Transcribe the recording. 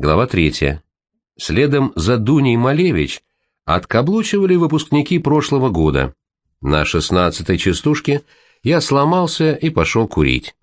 Глава третья. Следом за Дуней Малевич откаблучивали выпускники прошлого года. На шестнадцатой частушке я сломался и пошел курить.